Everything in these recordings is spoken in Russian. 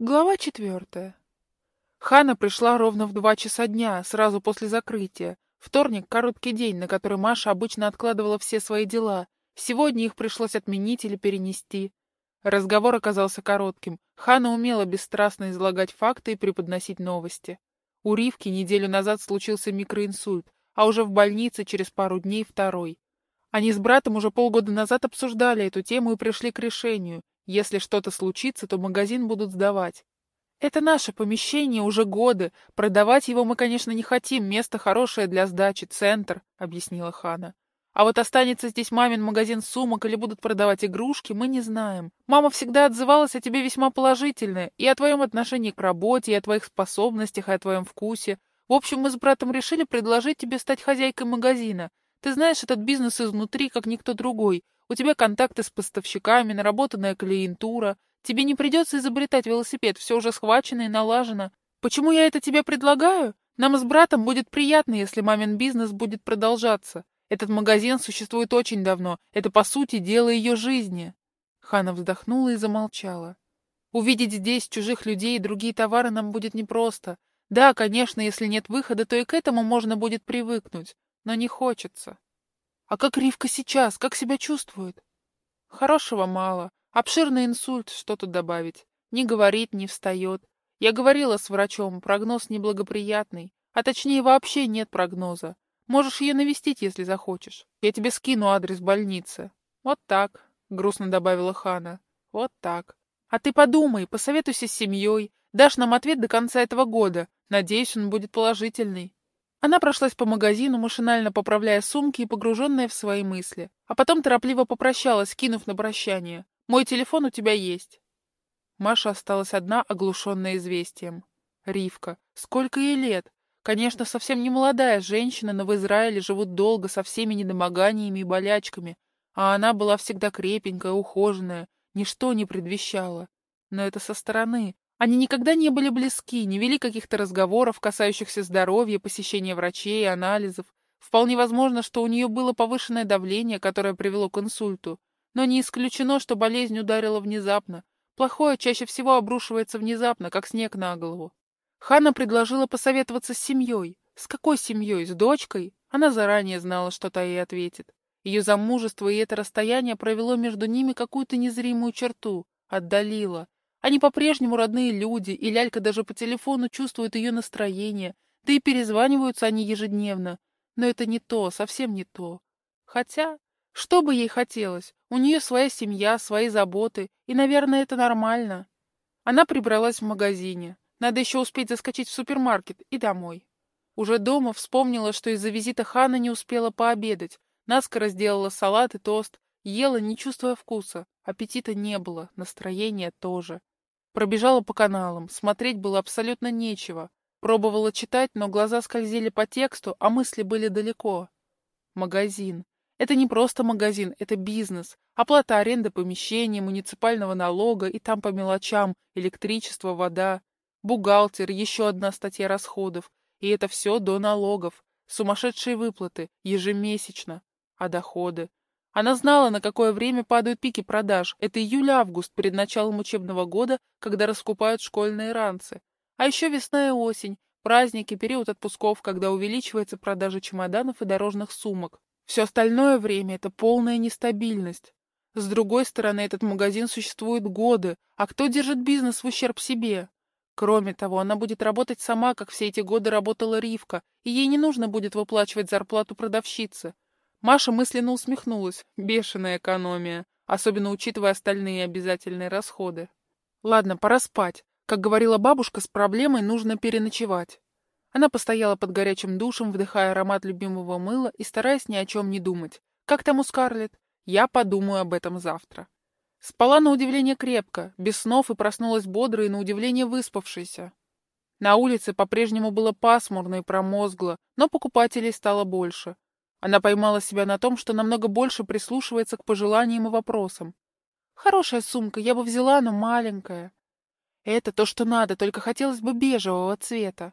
Глава четвертая. Хана пришла ровно в два часа дня, сразу после закрытия. Вторник — короткий день, на который Маша обычно откладывала все свои дела. Сегодня их пришлось отменить или перенести. Разговор оказался коротким. Хана умела бесстрастно излагать факты и преподносить новости. У Ривки неделю назад случился микроинсульт, а уже в больнице через пару дней второй. Они с братом уже полгода назад обсуждали эту тему и пришли к решению. Если что-то случится, то магазин будут сдавать. Это наше помещение уже годы. Продавать его мы, конечно, не хотим. Место хорошее для сдачи, центр, — объяснила Хана. А вот останется здесь мамин магазин сумок или будут продавать игрушки, мы не знаем. Мама всегда отзывалась о тебе весьма положительно, и о твоем отношении к работе, и о твоих способностях, и о твоем вкусе. В общем, мы с братом решили предложить тебе стать хозяйкой магазина. Ты знаешь этот бизнес изнутри, как никто другой. У тебя контакты с поставщиками, наработанная клиентура. Тебе не придется изобретать велосипед, все уже схвачено и налажено. Почему я это тебе предлагаю? Нам с братом будет приятно, если мамин бизнес будет продолжаться. Этот магазин существует очень давно. Это, по сути, дело ее жизни. Хана вздохнула и замолчала. Увидеть здесь чужих людей и другие товары нам будет непросто. Да, конечно, если нет выхода, то и к этому можно будет привыкнуть. Но не хочется. А как Ривка сейчас? Как себя чувствует? Хорошего мало. Обширный инсульт, что тут добавить? Не говорит, не встает. Я говорила с врачом, прогноз неблагоприятный. А точнее, вообще нет прогноза. Можешь ее навестить, если захочешь. Я тебе скину адрес больницы. Вот так, грустно добавила Хана. Вот так. А ты подумай, посоветуйся с семьей. Дашь нам ответ до конца этого года. Надеюсь, он будет положительный. Она прошлась по магазину, машинально поправляя сумки и погруженная в свои мысли. А потом торопливо попрощалась, кинув на прощание. «Мой телефон у тебя есть». Маша осталась одна, оглушенная известием. Ривка. Сколько ей лет? Конечно, совсем не молодая женщина, но в Израиле живут долго, со всеми недомоганиями и болячками. А она была всегда крепенькая, ухоженная, ничто не предвещало. Но это со стороны, они никогда не были близки, не вели каких-то разговоров, касающихся здоровья, посещения врачей, анализов. Вполне возможно, что у нее было повышенное давление, которое привело к инсульту. Но не исключено, что болезнь ударила внезапно. Плохое чаще всего обрушивается внезапно, как снег на голову. Ханна предложила посоветоваться с семьей. С какой семьей? С дочкой? Она заранее знала, что та ей ответит. Ее замужество и это расстояние провело между ними какую-то незримую черту, отдалило. Они по-прежнему родные люди, и Лялька даже по телефону чувствует ее настроение, да и перезваниваются они ежедневно. Но это не то, совсем не то. Хотя, что бы ей хотелось, у нее своя семья, свои заботы, и, наверное, это нормально. Она прибралась в магазине. Надо еще успеть заскочить в супермаркет и домой. Уже дома вспомнила, что из-за визита Хана не успела пообедать. Наскоро сделала салат и тост, ела, не чувствуя вкуса. Аппетита не было, настроения тоже. Пробежала по каналам, смотреть было абсолютно нечего. Пробовала читать, но глаза скользили по тексту, а мысли были далеко. Магазин. Это не просто магазин, это бизнес. Оплата аренды помещения, муниципального налога и там по мелочам, электричество, вода. Бухгалтер, еще одна статья расходов. И это все до налогов. Сумасшедшие выплаты, ежемесячно. А доходы? Она знала, на какое время падают пики продаж. Это июль-август перед началом учебного года, когда раскупают школьные ранцы. А еще весна и осень, праздники, период отпусков, когда увеличивается продажа чемоданов и дорожных сумок. Все остальное время — это полная нестабильность. С другой стороны, этот магазин существует годы, а кто держит бизнес в ущерб себе? Кроме того, она будет работать сама, как все эти годы работала Ривка, и ей не нужно будет выплачивать зарплату продавщицы. Маша мысленно усмехнулась. Бешеная экономия, особенно учитывая остальные обязательные расходы. Ладно, пора спать. Как говорила бабушка, с проблемой нужно переночевать. Она постояла под горячим душем, вдыхая аромат любимого мыла и стараясь ни о чем не думать. Как там у Скарлетт? Я подумаю об этом завтра. Спала на удивление крепко, без снов и проснулась бодрой и на удивление выспавшейся. На улице по-прежнему было пасмурно и промозгло, но покупателей стало больше. Она поймала себя на том, что намного больше прислушивается к пожеланиям и вопросам. «Хорошая сумка, я бы взяла, но маленькая». «Это то, что надо, только хотелось бы бежевого цвета».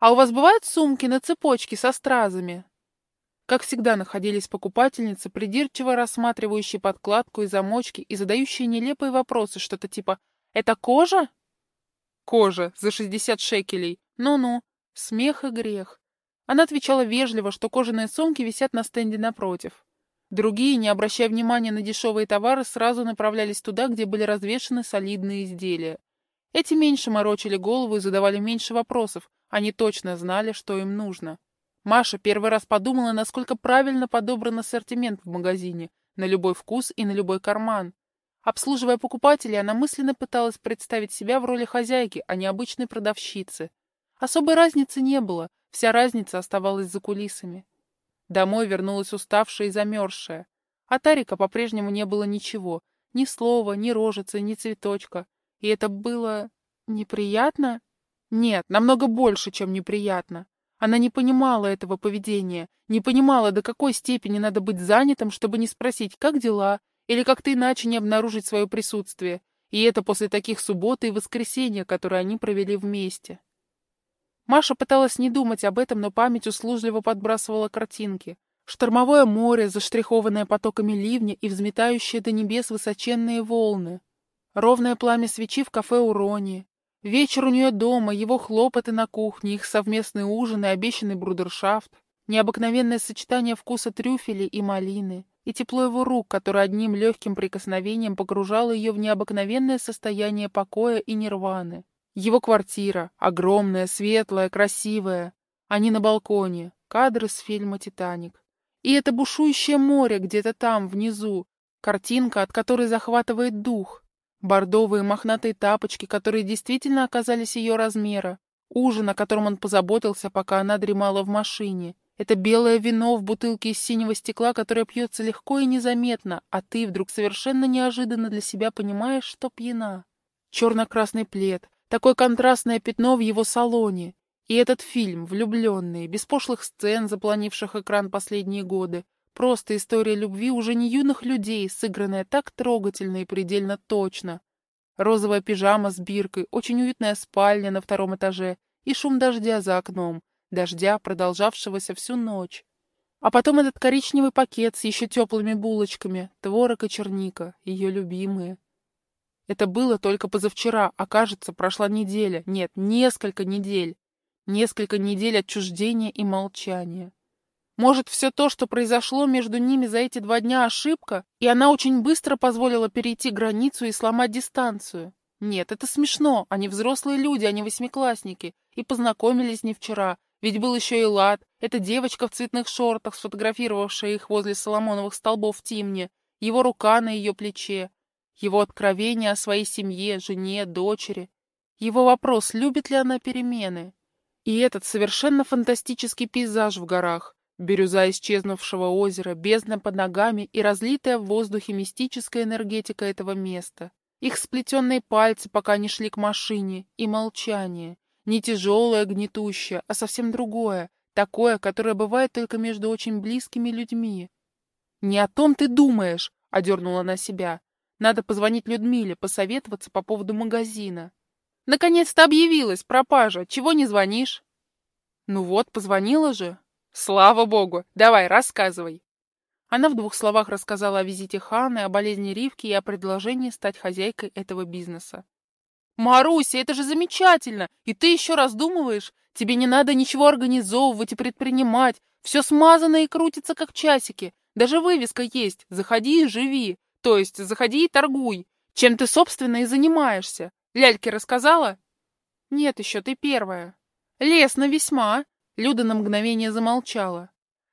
«А у вас бывают сумки на цепочке со стразами?» Как всегда находились покупательницы, придирчиво рассматривающие подкладку и замочки и задающие нелепые вопросы, что-то типа «Это кожа?» Кожа за 60 шекелей. Ну-ну. Смех и грех. Она отвечала вежливо, что кожаные сумки висят на стенде напротив. Другие, не обращая внимания на дешевые товары, сразу направлялись туда, где были развешаны солидные изделия. Эти меньше морочили голову и задавали меньше вопросов, они точно знали, что им нужно. Маша первый раз подумала, насколько правильно подобран ассортимент в магазине, на любой вкус и на любой карман. Обслуживая покупателей, она мысленно пыталась представить себя в роли хозяйки, а не обычной продавщицы. Особой разницы не было, вся разница оставалась за кулисами. Домой вернулась уставшая и замерзшая. От Арика по-прежнему не было ничего, ни слова, ни рожицы, ни цветочка. И это было... неприятно? Нет, намного больше, чем неприятно. Она не понимала этого поведения, не понимала, до какой степени надо быть занятым, чтобы не спросить, как дела, или как-то иначе не обнаружить свое присутствие. И это после таких субботы и воскресенья, которые они провели вместе. Маша пыталась не думать об этом, но память услужливо подбрасывала картинки. Штормовое море, заштрихованное потоками ливня и взметающее до небес высоченные волны. Ровное пламя свечи в кафе Урони. Вечер у нее дома, его хлопоты на кухне, их совместный ужин и обещанный брудершафт. Необыкновенное сочетание вкуса трюфеля и малины. И тепло его рук, которое одним легким прикосновением погружало ее в необыкновенное состояние покоя и нирваны. Его квартира, огромная, светлая, красивая. Они на балконе, кадры с фильма «Титаник». И это бушующее море где-то там, внизу, картинка, от которой захватывает дух. Бордовые мохнатые тапочки, которые действительно оказались ее размера. Ужин, о котором он позаботился, пока она дремала в машине. Это белое вино в бутылке из синего стекла, которое пьется легко и незаметно, а ты вдруг совершенно неожиданно для себя понимаешь, что пьяна. Черно-красный плед, Такое контрастное пятно в его салоне. И этот фильм, влюбленные, без пошлых сцен, запланивших экран последние годы. Просто история любви уже не юных людей, сыгранная так трогательно и предельно точно. Розовая пижама с биркой, очень уютная спальня на втором этаже и шум дождя за окном, дождя, продолжавшегося всю ночь. А потом этот коричневый пакет с еще теплыми булочками, творог и черника, ее любимые. Это было только позавчера, а кажется, прошла неделя. Нет, несколько недель. Несколько недель отчуждения и молчания. Может, все то, что произошло между ними за эти два дня, ошибка, и она очень быстро позволила перейти границу и сломать дистанцию? Нет, это смешно. Они взрослые люди, они восьмиклассники. И познакомились не вчера. Ведь был еще и Лад, эта девочка в цветных шортах, сфотографировавшая их возле Соломоновых столбов в Тимне, его рука на ее плече его откровение о своей семье, жене, дочери, его вопрос, любит ли она перемены. И этот совершенно фантастический пейзаж в горах, бирюза исчезнувшего озера, бездна под ногами и разлитая в воздухе мистическая энергетика этого места. Их сплетенные пальцы, пока не шли к машине, и молчание. Не тяжелое, гнетущее, а совсем другое, такое, которое бывает только между очень близкими людьми. «Не о том ты думаешь!» — одернула она себя. Надо позвонить Людмиле, посоветоваться по поводу магазина. Наконец-то объявилась пропажа. Чего не звонишь? Ну вот, позвонила же. Слава богу. Давай, рассказывай. Она в двух словах рассказала о визите Ханы, о болезни Ривки и о предложении стать хозяйкой этого бизнеса. «Маруся, это же замечательно! И ты еще раздумываешь? Тебе не надо ничего организовывать и предпринимать. Все смазано и крутится, как часики. Даже вывеска есть. Заходи и живи. То есть заходи и торгуй. Чем ты, собственно, и занимаешься. Ляльке рассказала? Нет еще, ты первая. Лесно весьма. Люда на мгновение замолчала.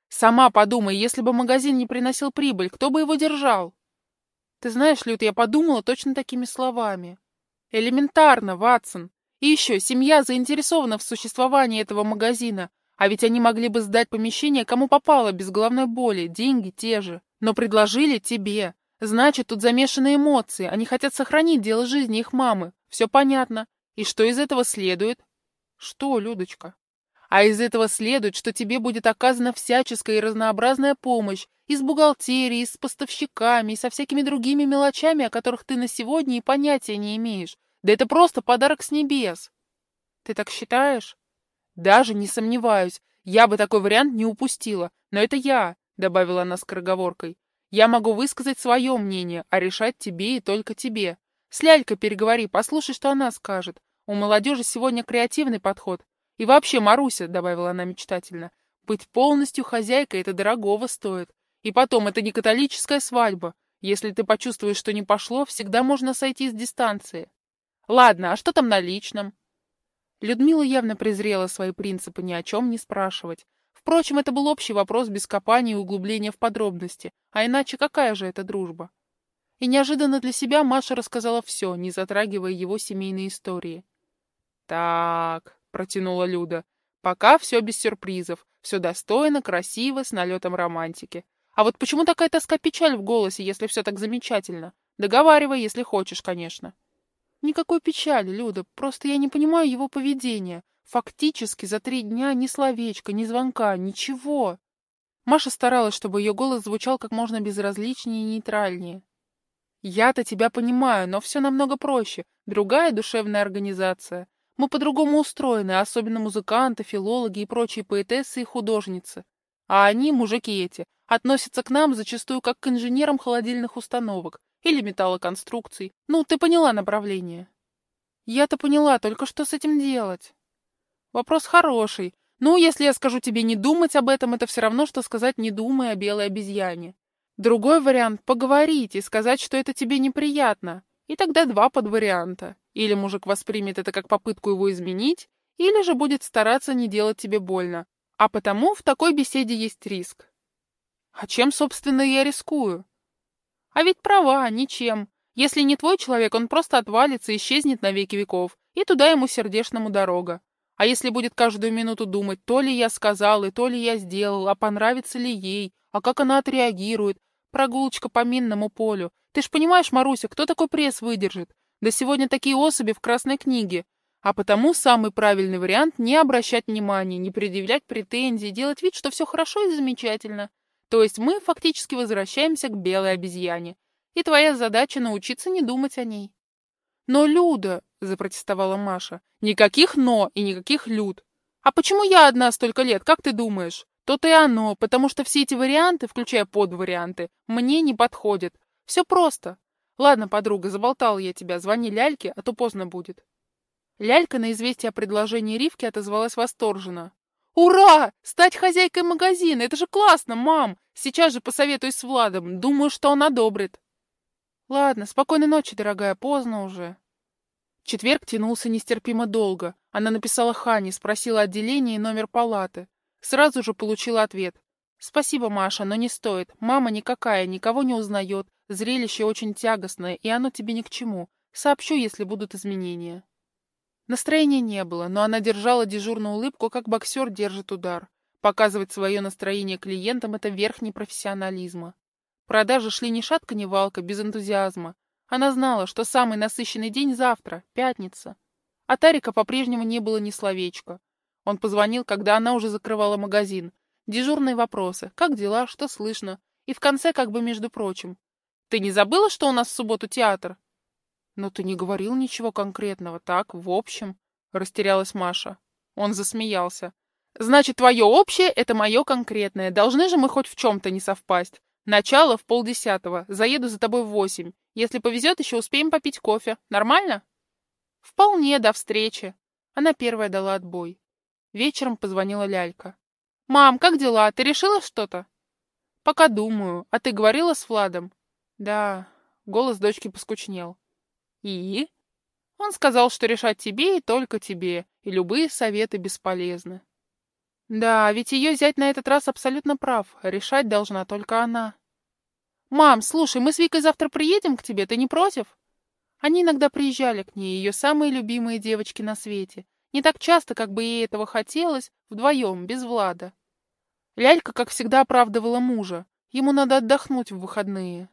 Сама подумай, если бы магазин не приносил прибыль, кто бы его держал? Ты знаешь, Люд, я подумала точно такими словами. Элементарно, Ватсон. И еще, семья заинтересована в существовании этого магазина, а ведь они могли бы сдать помещение кому попало, без головной боли, деньги те же. Но предложили тебе. Значит, тут замешаны эмоции. Они хотят сохранить дело жизни их мамы. Все понятно. И что из этого следует? Что, Людочка? А из этого следует, что тебе будет оказана всяческая и разнообразная помощь и с бухгалтерией, и с поставщиками, и со всякими другими мелочами, о которых ты на сегодня и понятия не имеешь. Да это просто подарок с небес. Ты так считаешь? Даже не сомневаюсь. Я бы такой вариант не упустила. Но это я, — добавила она скороговоркой. Я могу высказать свое мнение, а решать тебе и только тебе. С Лялькой переговори, послушай, что она скажет. У молодежи сегодня креативный подход. И вообще, Маруся, — добавила она мечтательно, — быть полностью хозяйкой — это дорогого стоит. И потом, это не католическая свадьба. Если ты почувствуешь, что не пошло, всегда можно сойти с дистанции. Ладно, а что там на личном? Людмила явно презрела свои принципы ни о чем не спрашивать. Впрочем, это был общий вопрос без копания и углубления в подробности. А иначе какая же это дружба? И неожиданно для себя Маша рассказала все, не затрагивая его семейные истории. «Так», — протянула Люда, — «пока все без сюрпризов, все достойно, красиво, с налетом романтики. А вот почему такая тоска-печаль в голосе, если все так замечательно? Договаривай, если хочешь, конечно». Никакой печали, Люда, просто я не понимаю его поведения. Фактически за три дня ни словечка, ни звонка, ничего. Маша старалась, чтобы ее голос звучал как можно безразличнее и нейтральнее. Я-то тебя понимаю, но все намного проще. Другая душевная организация. Мы по-другому устроены, особенно музыканты, филологи и прочие поэтессы и художницы. А они, мужики эти, относятся к нам зачастую как к инженерам холодильных установок или металлоконструкций. Ну, ты поняла направление. Я-то поняла, только что с этим делать? Вопрос хороший. Ну, если я скажу тебе не думать об этом, это все равно, что сказать не думай о белой обезьяне. Другой вариант — поговорить и сказать, что это тебе неприятно. И тогда два подварианта. Или мужик воспримет это как попытку его изменить, или же будет стараться не делать тебе больно. А потому в такой беседе есть риск. А чем, собственно, я рискую? А ведь права, ничем. Если не твой человек, он просто отвалится и исчезнет на веки веков, и туда ему сердечному дорога. А если будет каждую минуту думать, то ли я сказал, и то ли я сделал, а понравится ли ей, а как она отреагирует, прогулочка по минному полю. Ты ж понимаешь, Маруся, кто такой пресс выдержит? Да сегодня такие особи в Красной книге. А потому самый правильный вариант — не обращать внимания, не предъявлять претензий, делать вид, что все хорошо и замечательно. То есть мы фактически возвращаемся к белой обезьяне. И твоя задача научиться не думать о ней. Но, Люда, — запротестовала Маша, — никаких «но» и никаких «люд». А почему я одна столько лет, как ты думаешь? То-то и оно, потому что все эти варианты, включая подварианты, мне не подходят. Все просто. Ладно, подруга, заболтала я тебя, звони Ляльке, а то поздно будет. Лялька на известие о предложении Ривки отозвалась восторженно. «Ура! Стать хозяйкой магазина! Это же классно, мам! Сейчас же посоветуюсь с Владом. Думаю, что он одобрит». «Ладно, спокойной ночи, дорогая, поздно уже». Четверг тянулся нестерпимо долго. Она написала Хане, спросила отделение и номер палаты. Сразу же получила ответ. «Спасибо, Маша, но не стоит. Мама никакая, никого не узнает. Зрелище очень тягостное, и оно тебе ни к чему. Сообщу, если будут изменения». Настроения не было, но она держала дежурную улыбку, как боксер держит удар. Показывать свое настроение клиентам — это верхний профессионализма. Продажи шли ни шатка, ни валка, без энтузиазма. Она знала, что самый насыщенный день завтра, пятница. А Тарика по-прежнему не было ни словечка. Он позвонил, когда она уже закрывала магазин. Дежурные вопросы. Как дела? Что слышно? И в конце, как бы между прочим. «Ты не забыла, что у нас в субботу театр?» «Но ты не говорил ничего конкретного, так, в общем?» — растерялась Маша. Он засмеялся. «Значит, твое общее — это мое конкретное. Должны же мы хоть в чем-то не совпасть. Начало в полдесятого. Заеду за тобой в восемь. Если повезет, еще успеем попить кофе. Нормально?» «Вполне, до встречи». Она первая дала отбой. Вечером позвонила Лялька. «Мам, как дела? Ты решила что-то?» «Пока думаю. А ты говорила с Владом?» «Да». Голос дочки поскучнел. И? Он сказал, что решать тебе и только тебе, и любые советы бесполезны. Да, ведь ее зять на этот раз абсолютно прав, решать должна только она. «Мам, слушай, мы с Викой завтра приедем к тебе, ты не против?» Они иногда приезжали к ней, ее самые любимые девочки на свете. Не так часто, как бы ей этого хотелось, вдвоем, без Влада. Лялька, как всегда, оправдывала мужа. Ему надо отдохнуть в выходные.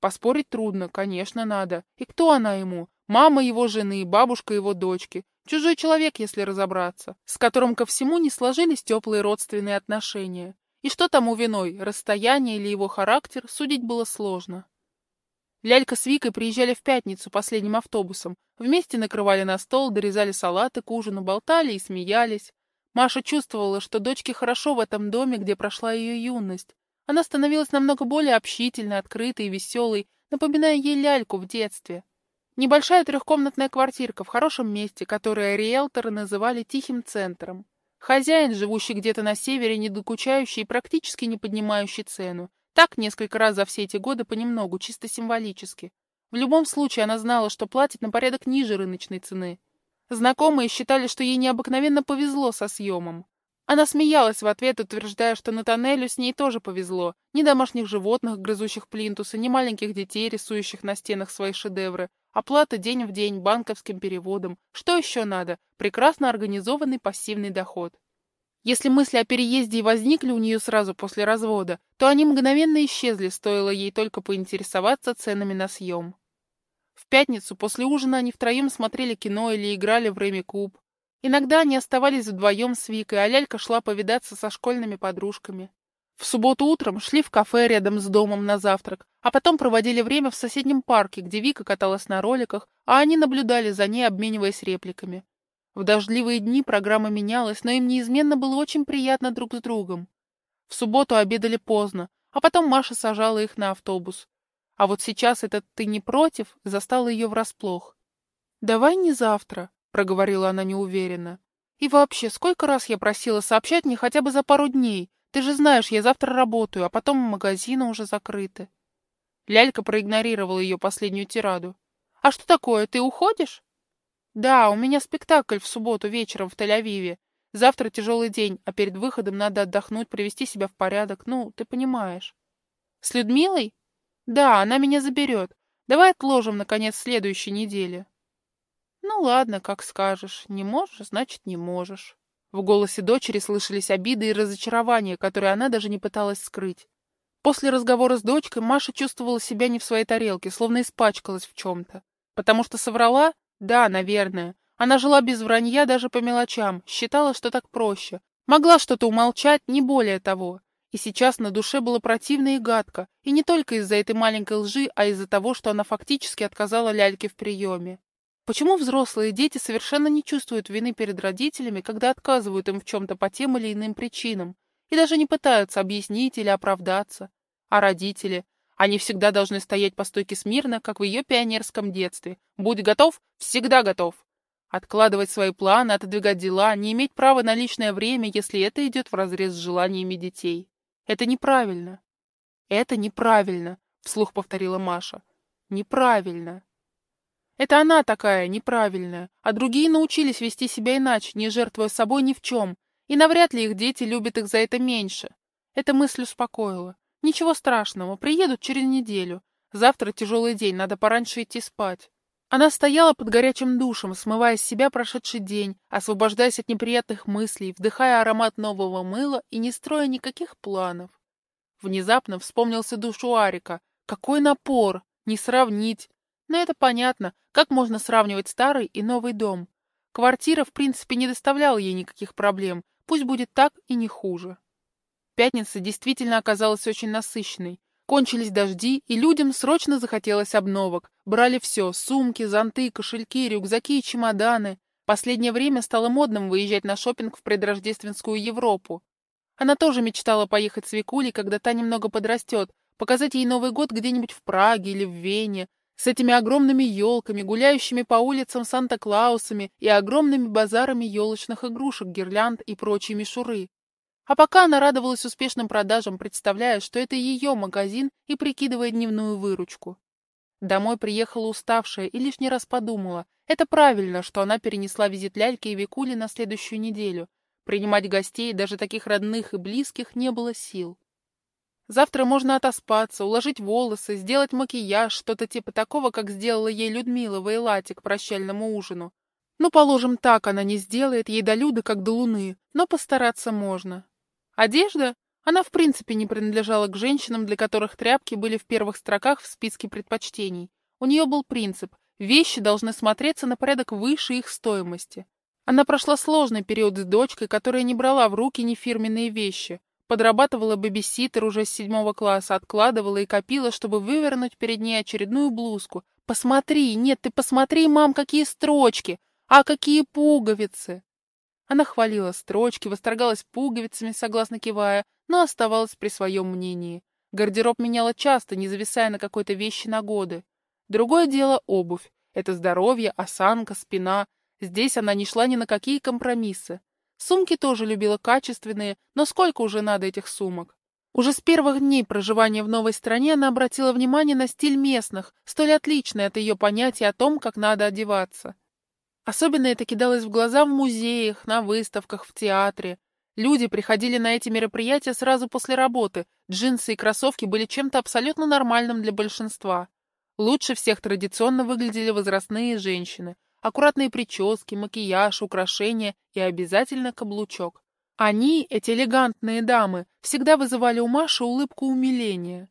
Поспорить трудно, конечно, надо. И кто она ему? Мама его жены, бабушка его дочки. Чужой человек, если разобраться, с которым ко всему не сложились теплые родственные отношения. И что тому виной, расстояние или его характер, судить было сложно. Лялька с Викой приезжали в пятницу последним автобусом. Вместе накрывали на стол, дорезали салаты к ужину, болтали и смеялись. Маша чувствовала, что дочке хорошо в этом доме, где прошла ее юность. Она становилась намного более общительной, открытой и веселой, напоминая ей ляльку в детстве. Небольшая трехкомнатная квартирка в хорошем месте, которое риэлторы называли тихим центром. Хозяин, живущий где-то на севере, не докучающий и практически не поднимающий цену. Так несколько раз за все эти годы понемногу, чисто символически. В любом случае она знала, что платит на порядок ниже рыночной цены. Знакомые считали, что ей необыкновенно повезло со съемом. Она смеялась в ответ, утверждая, что Натанелю с ней тоже повезло. Ни домашних животных, грызущих плинтусы, ни маленьких детей, рисующих на стенах свои шедевры. Оплата день в день, банковским переводом. Что еще надо? Прекрасно организованный пассивный доход. Если мысли о переезде и возникли у нее сразу после развода, то они мгновенно исчезли, стоило ей только поинтересоваться ценами на съем. В пятницу после ужина они втроем смотрели кино или играли в Рэми Куб. Иногда они оставались вдвоем с Викой, а Лялька шла повидаться со школьными подружками. В субботу утром шли в кафе рядом с домом на завтрак, а потом проводили время в соседнем парке, где Вика каталась на роликах, а они наблюдали за ней, обмениваясь репликами. В дождливые дни программа менялась, но им неизменно было очень приятно друг с другом. В субботу обедали поздно, а потом Маша сажала их на автобус. А вот сейчас этот «ты не против» застал ее врасплох. «Давай не завтра», — проговорила она неуверенно. «И вообще, сколько раз я просила сообщать мне хотя бы за пару дней? Ты же знаешь, я завтра работаю, а потом магазины уже закрыты». Лялька проигнорировала ее последнюю тираду. «А что такое, ты уходишь?» «Да, у меня спектакль в субботу вечером в Тель-Авиве. Завтра тяжелый день, а перед выходом надо отдохнуть, привести себя в порядок. Ну, ты понимаешь». «С Людмилой?» «Да, она меня заберет. Давай отложим, наконец, следующей неделе». «Ну ладно, как скажешь. Не можешь, значит, не можешь». В голосе дочери слышались обиды и разочарования, которые она даже не пыталась скрыть. После разговора с дочкой Маша чувствовала себя не в своей тарелке, словно испачкалась в чем-то. Потому что соврала? Да, наверное. Она жила без вранья даже по мелочам, считала, что так проще. Могла что-то умолчать, не более того. И сейчас на душе было противно и гадко, и не только из-за этой маленькой лжи, а из-за того, что она фактически отказала ляльке в приеме. Почему взрослые дети совершенно не чувствуют вины перед родителями, когда отказывают им в чем-то по тем или иным причинам, и даже не пытаются объяснить или оправдаться? А родители? Они всегда должны стоять по стойке смирно, как в ее пионерском детстве. Будь готов, всегда готов. Откладывать свои планы, отодвигать дела, не иметь права на личное время, если это идет вразрез с желаниями детей. Это неправильно. Это неправильно, вслух повторила Маша. Неправильно. Это она такая, неправильная, а другие научились вести себя иначе, не жертвуя собой ни в чем, и навряд ли их дети любят их за это меньше. Эта мысль успокоила. Ничего страшного, приедут через неделю. Завтра тяжелый день, надо пораньше идти спать. Она стояла под горячим душем, смывая с себя прошедший день, освобождаясь от неприятных мыслей, вдыхая аромат нового мыла и не строя никаких планов. Внезапно вспомнился душу Арика. Какой напор! Не сравнить! Но это понятно, как можно сравнивать старый и новый дом. Квартира, в принципе, не доставляла ей никаких проблем, пусть будет так и не хуже. Пятница действительно оказалась очень насыщенной. Кончились дожди, и людям срочно захотелось обновок. Брали все — сумки, зонты, кошельки, рюкзаки и чемоданы. Последнее время стало модным выезжать на шопинг в предрождественскую Европу. Она тоже мечтала поехать с Викулей, когда та немного подрастет, показать ей Новый год где-нибудь в Праге или в Вене, с этими огромными елками, гуляющими по улицам Санта-Клаусами и огромными базарами елочных игрушек, гирлянд и прочей мишуры. А пока она радовалась успешным продажам, представляя, что это ее магазин и прикидывая дневную выручку. Домой приехала уставшая и лишний раз подумала, это правильно, что она перенесла визит Ляльки и Викули на следующую неделю. Принимать гостей, даже таких родных и близких, не было сил. Завтра можно отоспаться, уложить волосы, сделать макияж, что-то типа такого, как сделала ей Людмила в Эйлате к прощальному ужину. Ну, положим, так она не сделает ей до Люды, как до Луны, но постараться можно. Одежда? Она в принципе не принадлежала к женщинам, для которых тряпки были в первых строках в списке предпочтений. У нее был принцип – вещи должны смотреться на порядок выше их стоимости. Она прошла сложный период с дочкой, которая не брала в руки ни фирменные вещи. Подрабатывала бэбиситер уже с седьмого класса, откладывала и копила, чтобы вывернуть перед ней очередную блузку. «Посмотри! Нет, ты посмотри, мам, какие строчки! А какие пуговицы!» Она хвалила строчки, восторгалась пуговицами, согласно кивая, но оставалась при своем мнении. Гардероб меняла часто, не зависая на какой-то вещи на годы. Другое дело — обувь. Это здоровье, осанка, спина. Здесь она не шла ни на какие компромиссы. Сумки тоже любила качественные, но сколько уже надо этих сумок? Уже с первых дней проживания в новой стране она обратила внимание на стиль местных, столь отличный от ее понятия о том, как надо одеваться. Особенно это кидалось в глаза в музеях, на выставках, в театре. Люди приходили на эти мероприятия сразу после работы, джинсы и кроссовки были чем-то абсолютно нормальным для большинства. Лучше всех традиционно выглядели возрастные женщины. Аккуратные прически, макияж, украшения и обязательно каблучок. Они, эти элегантные дамы, всегда вызывали у Маши улыбку умиления.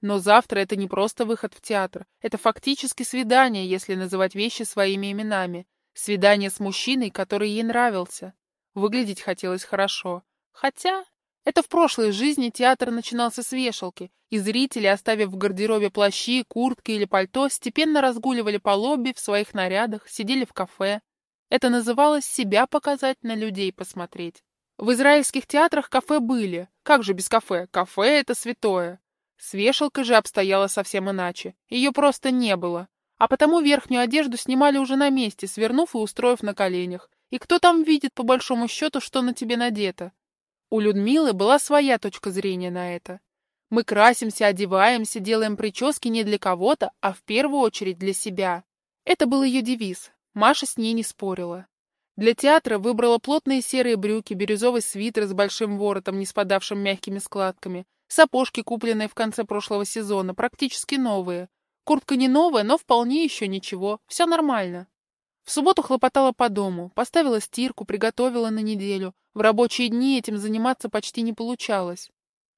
Но завтра это не просто выход в театр, это фактически свидание, если называть вещи своими именами. Свидание с мужчиной, который ей нравился. Выглядеть хотелось хорошо. Хотя это в прошлой жизни театр начинался с вешалки, и зрители, оставив в гардеробе плащи, куртки или пальто, степенно разгуливали по лобби в своих нарядах, сидели в кафе. Это называлось «себя показать, на людей посмотреть». В израильских театрах кафе были. Как же без кафе? Кафе — это святое. С вешалкой же обстояло совсем иначе. Ее просто не было. А потому верхнюю одежду снимали уже на месте, свернув и устроив на коленях. И кто там видит, по большому счету, что на тебе надето? У Людмилы была своя точка зрения на это. Мы красимся, одеваемся, делаем прически не для кого-то, а в первую очередь для себя. Это был ее девиз. Маша с ней не спорила. Для театра выбрала плотные серые брюки, бирюзовый свитер с большим воротом, не спадавшим мягкими складками, сапожки, купленные в конце прошлого сезона, практически новые. Куртка не новая, но вполне еще ничего, все нормально. В субботу хлопотала по дому, поставила стирку, приготовила на неделю. В рабочие дни этим заниматься почти не получалось.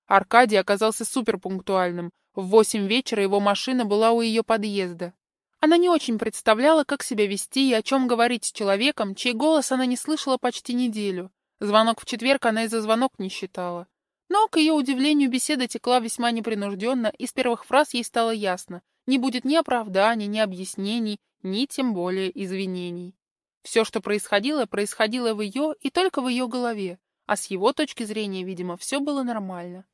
Аркадий оказался суперпунктуальным. В восемь вечера его машина была у ее подъезда. Она не очень представляла, как себя вести и о чем говорить с человеком, чей голос она не слышала почти неделю. Звонок в четверг она и за звонок не считала. Но, к ее удивлению, беседа текла весьма непринужденно, и с первых фраз ей стало ясно. Не будет ни оправданий, ни объяснений, ни тем более извинений. Все, что происходило, происходило в ее и только в ее голове, а с его точки зрения, видимо, все было нормально.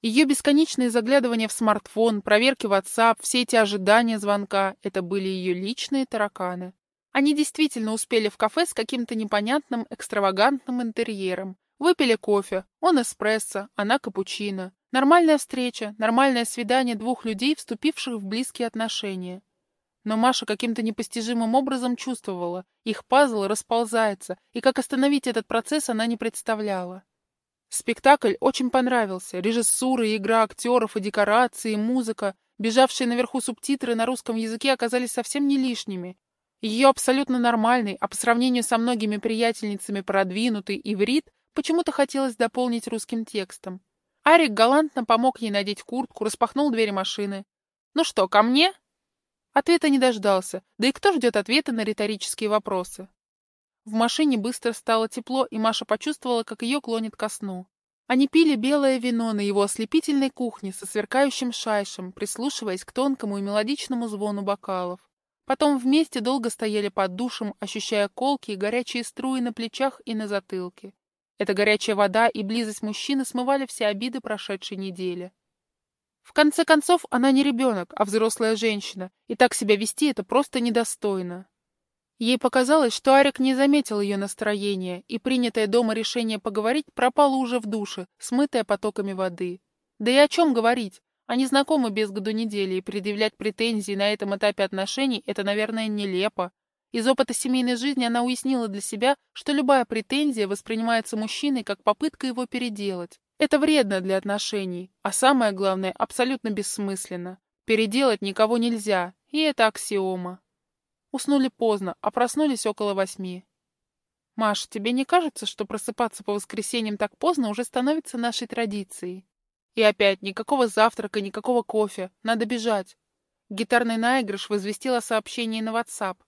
Ее бесконечные заглядывания в смартфон, проверки WhatsApp, все эти ожидания звонка — это были ее личные тараканы. Они действительно успели в кафе с каким-то непонятным, экстравагантным интерьером. Выпили кофе, он эспрессо, она капучино. Нормальная встреча, нормальное свидание двух людей, вступивших в близкие отношения. Но Маша каким-то непостижимым образом чувствовала, их пазл расползается, и как остановить этот процесс она не представляла. Спектакль очень понравился. Режиссура, игра актеров и декорации, и музыка, бежавшие наверху субтитры на русском языке оказались совсем не лишними. Ее абсолютно нормальный, а по сравнению со многими приятельницами продвинутый иврит почему-то хотелось дополнить русским текстом. Арик галантно помог ей надеть куртку, распахнул двери машины. «Ну что, ко мне?» Ответа не дождался, да и кто ждет ответа на риторические вопросы? В машине быстро стало тепло, и Маша почувствовала, как ее клонит ко сну. Они пили белое вино на его ослепительной кухне со сверкающим шайшем, прислушиваясь к тонкому и мелодичному звону бокалов. Потом вместе долго стояли под душем, ощущая колки и горячие струи на плечах и на затылке. Эта горячая вода и близость мужчины смывали все обиды прошедшей недели. В конце концов, она не ребенок, а взрослая женщина, и так себя вести это просто недостойно. Ей показалось, что Арик не заметил ее настроения, и принятое дома решение поговорить пропало уже в душе, смытое потоками воды. Да и о чем говорить? Они знакомы без году недели, и предъявлять претензии на этом этапе отношений – это, наверное, нелепо. Из опыта семейной жизни она уяснила для себя, что любая претензия воспринимается мужчиной как попытка его переделать. Это вредно для отношений, а самое главное – абсолютно бессмысленно. Переделать никого нельзя, и это аксиома. Уснули поздно, а проснулись около восьми. «Маш, тебе не кажется, что просыпаться по воскресеньям так поздно уже становится нашей традицией? И опять никакого завтрака, никакого кофе. Надо бежать». Гитарный наигрыш возвестил о сообщении на WhatsApp.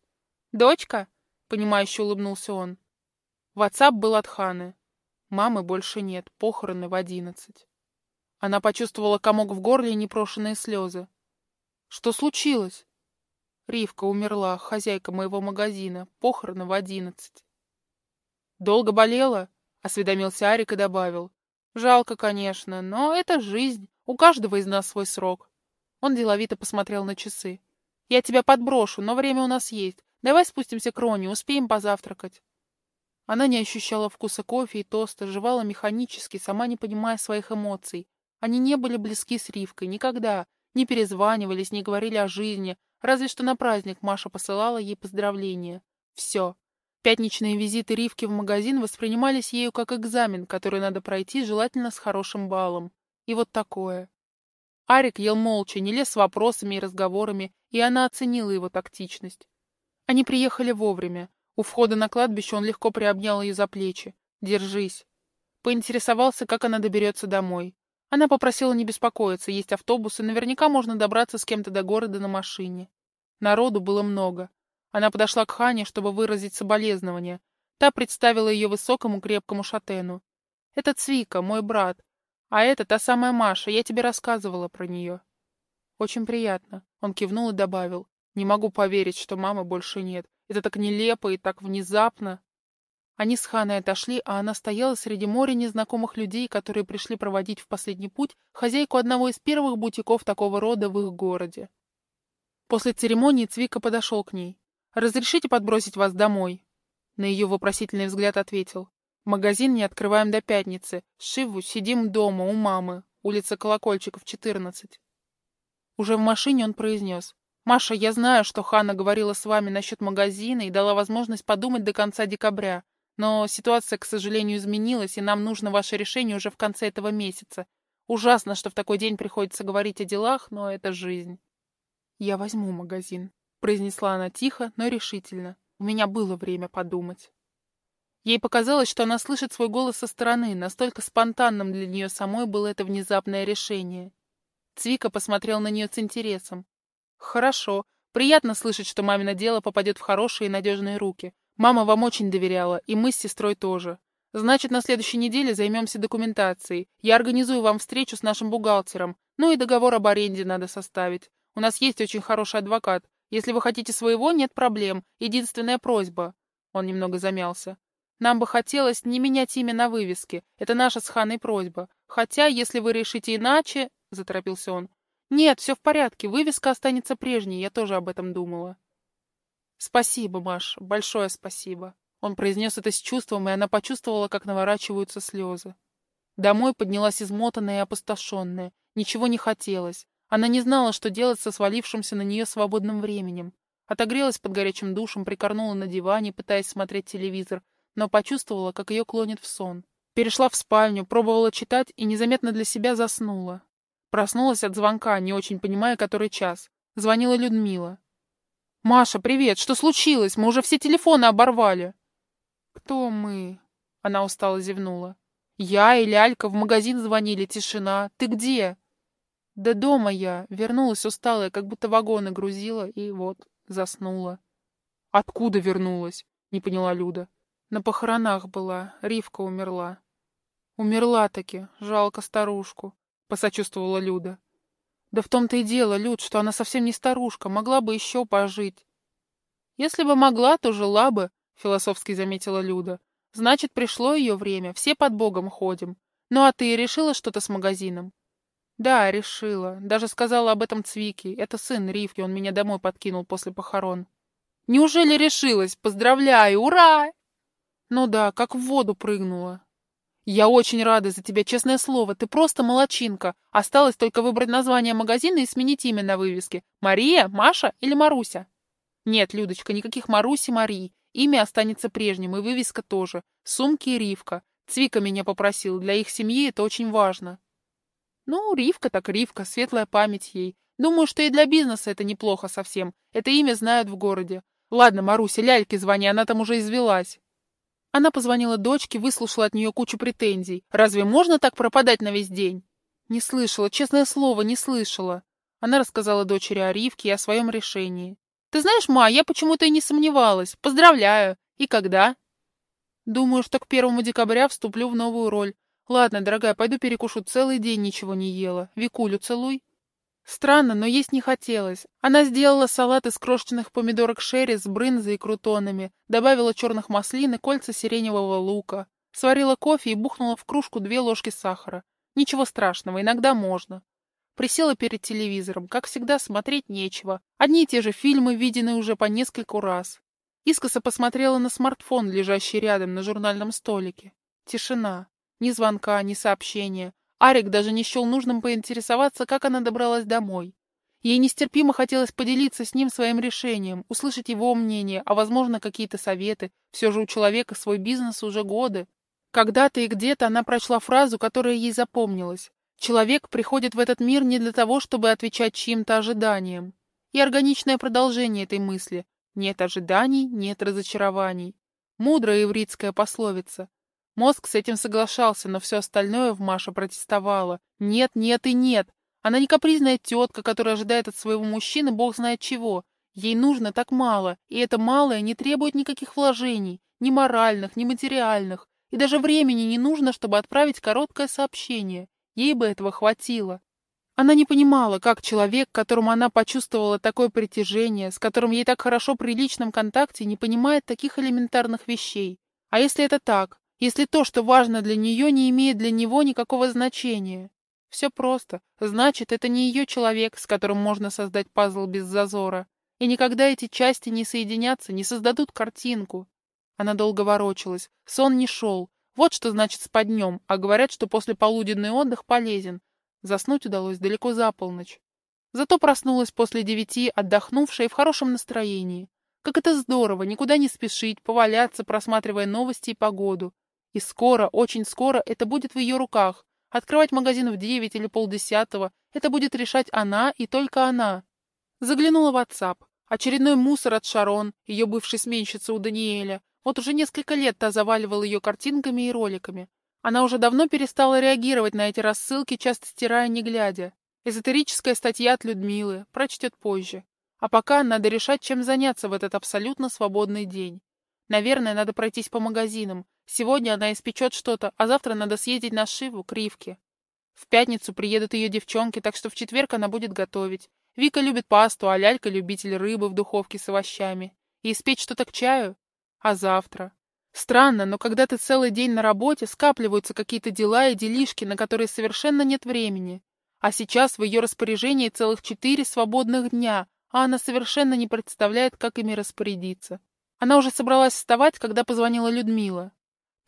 «Дочка?» — понимающе улыбнулся он. WhatsApp был от Ханы. Мамы больше нет, похороны в одиннадцать. Она почувствовала комок в горле и непрошенные слезы. «Что случилось?» Ривка умерла, хозяйка моего магазина. Похороны в одиннадцать. «Долго болела?» — осведомился Арик и добавил. «Жалко, конечно, но это жизнь. У каждого из нас свой срок». Он деловито посмотрел на часы. Я тебя подброшу, но время у нас есть. Давай спустимся к Роне, успеем позавтракать. Она не ощущала вкуса кофе и тоста, жевала механически, сама не понимая своих эмоций. Они не были близки с Ривкой, никогда. Не перезванивались, не говорили о жизни. Разве что на праздник Маша посылала ей поздравления. Все. Пятничные визиты Ривки в магазин воспринимались ею как экзамен, который надо пройти, желательно с хорошим баллом. И вот такое. Арик ел молча, не лез с вопросами и разговорами, и она оценила его тактичность. Они приехали вовремя. У входа на кладбище он легко приобнял ее за плечи. «Держись». Поинтересовался, как она доберется домой. Она попросила не беспокоиться, есть автобусы, наверняка можно добраться с кем-то до города на машине. Народу было много. Она подошла к Хане, чтобы выразить соболезнование. Та представила ее высокому крепкому шатену. «Это Цвика, мой брат. А это та самая Маша, я тебе рассказывала про нее». «Очень приятно», — он кивнул и добавил. «Не могу поверить, что мамы больше нет. Это так нелепо и так внезапно». Они с Ханой отошли, а она стояла среди моря незнакомых людей, которые пришли проводить в последний путь хозяйку одного из первых бутиков такого рода в их городе. После церемонии Цвика подошел к ней. «Разрешите подбросить вас домой?» На ее вопросительный взгляд ответил. «Магазин не открываем до пятницы. Шиву сидим дома, у мамы. Улица Колокольчиков, 14». Уже в машине он произнес. «Маша, я знаю, что Хана говорила с вами насчет магазина и дала возможность подумать до конца декабря. Но ситуация, к сожалению, изменилась, и нам нужно ваше решение уже в конце этого месяца. Ужасно, что в такой день приходится говорить о делах, но это жизнь. «Я возьму магазин», — произнесла она тихо, но решительно. У меня было время подумать. Ей показалось, что она слышит свой голос со стороны, настолько спонтанным для нее самой было это внезапное решение. Цвика посмотрел на нее с интересом. «Хорошо. Приятно слышать, что мамино дело попадет в хорошие и надежные руки. Мама вам очень доверяла, и мы с сестрой тоже. Значит, на следующей неделе займемся документацией. Я организую вам встречу с нашим бухгалтером. Ну и договор об аренде надо составить. У нас есть очень хороший адвокат. Если вы хотите своего, нет проблем. Единственная просьба. Он немного замялся. Нам бы хотелось не менять имя на вывеске. Это наша с Ханой просьба. Хотя, если вы решите иначе... — заторопился он. «Нет, все в порядке. Вывеска останется прежней. Я тоже об этом думала». «Спасибо, Маш, большое спасибо». Он произнес это с чувством, и она почувствовала, как наворачиваются слезы. Домой поднялась измотанная и опустошенная. Ничего не хотелось. Она не знала, что делать со свалившимся на нее свободным временем. Отогрелась под горячим душем, прикорнула на диване, пытаясь смотреть телевизор, но почувствовала, как ее клонит в сон. Перешла в спальню, пробовала читать и незаметно для себя заснула. Проснулась от звонка, не очень понимая, который час. Звонила Людмила. «Маша, привет! Что случилось? Мы уже все телефоны оборвали!» «Кто мы?» — она устало зевнула. «Я и Лялька в магазин звонили, тишина. Ты где?» «Да дома я. Вернулась усталая, как будто вагоны грузила, и вот, заснула». «Откуда вернулась?» — не поняла Люда. «На похоронах была. Ривка умерла». «Умерла-таки. Жалко старушку», — посочувствовала Люда. Да в том-то и дело, Люд, что она совсем не старушка, могла бы еще пожить. Если бы могла, то жила бы, философски заметила Люда. Значит, пришло ее время, все под Богом ходим. Ну а ты решила что-то с магазином? Да, решила. Даже сказала об этом Цвике. Это сын Ривки, он меня домой подкинул после похорон. Неужели решилась? Поздравляю, ура! Ну да, как в воду прыгнула. «Я очень рада за тебя, честное слово. Ты просто молочинка. Осталось только выбрать название магазина и сменить имя на вывеске. Мария, Маша или Маруся?» «Нет, Людочка, никаких Маруси, Марии. Имя останется прежним, и вывеска тоже. Сумки и Ривка. Цвика меня попросил. Для их семьи это очень важно». «Ну, Ривка так Ривка, светлая память ей. Думаю, что и для бизнеса это неплохо совсем. Это имя знают в городе. Ладно, Маруся, ляльке звони, она там уже извелась». Она позвонила дочке, выслушала от нее кучу претензий. Разве можно так пропадать на весь день? Не слышала, честное слово, не слышала. Она рассказала дочери о Ривке и о своем решении. «Ты знаешь, ма, я почему-то и не сомневалась. Поздравляю. И когда?» «Думаю, что к первому декабря вступлю в новую роль. Ладно, дорогая, пойду перекушу. Целый день ничего не ела. Викулю целуй». Странно, но есть не хотелось. Она сделала салат из крошечных помидорок шерри с брынзой и крутонами, добавила черных маслин и кольца сиреневого лука, сварила кофе и бухнула в кружку две ложки сахара. Ничего страшного, иногда можно. Присела перед телевизором. Как всегда, смотреть нечего. Одни и те же фильмы, виденные уже по нескольку раз. Искоса посмотрела на смартфон, лежащий рядом на журнальном столике. Тишина. Ни звонка, ни сообщения. Арик даже не счел нужным поинтересоваться, как она добралась домой. Ей нестерпимо хотелось поделиться с ним своим решением, услышать его мнение, а, возможно, какие-то советы. Все же у человека свой бизнес уже годы. Когда-то и где-то она прочла фразу, которая ей запомнилась. Человек приходит в этот мир не для того, чтобы отвечать чьим-то ожиданиям. И органичное продолжение этой мысли. Нет ожиданий, нет разочарований. Мудрая ивритская пословица. Мозг с этим соглашался, но все остальное в Маше протестовало. Нет, нет и нет. Она не капризная тетка, которая ожидает от своего мужчины бог знает чего. Ей нужно так мало, и это малое не требует никаких вложений, ни моральных, ни материальных, и даже времени не нужно, чтобы отправить короткое сообщение. Ей бы этого хватило. Она не понимала, как человек, которому она почувствовала такое притяжение, с которым ей так хорошо при личном контакте, не понимает таких элементарных вещей. А если это так? Если то, что важно для нее, не имеет для него никакого значения? Все просто. Значит, это не ее человек, с которым можно создать пазл без зазора. И никогда эти части не соединятся, не создадут картинку. Она долго ворочалась. Сон не шел. Вот что значит спать днем, а говорят, что после полуденный отдых полезен. Заснуть удалось далеко за полночь. Зато проснулась после девяти, отдохнувшая и в хорошем настроении. Как это здорово, никуда не спешить, поваляться, просматривая новости и погоду. И скоро, очень скоро это будет в ее руках. Открывать магазин в девять или полдесятого — это будет решать она и только она. Заглянула в WhatsApp. Очередной мусор от Шарон, ее бывшей сменщицы у Даниэля. Вот уже несколько лет та заваливал ее картинками и роликами. Она уже давно перестала реагировать на эти рассылки, часто стирая не глядя. Эзотерическая статья от Людмилы, прочтет позже. А пока надо решать, чем заняться в этот абсолютно свободный день. Наверное, надо пройтись по магазинам. Сегодня она испечет что-то, а завтра надо съездить на Шиву, к Ривке. В пятницу приедут ее девчонки, так что в четверг она будет готовить. Вика любит пасту, а Лялька — любитель рыбы в духовке с овощами. И испечь что-то к чаю? А завтра? Странно, но когда ты целый день на работе, скапливаются какие-то дела и делишки, на которые совершенно нет времени. А сейчас в ее распоряжении целых четыре свободных дня, а она совершенно не представляет, как ими распорядиться. Она уже собралась вставать, когда позвонила Людмила.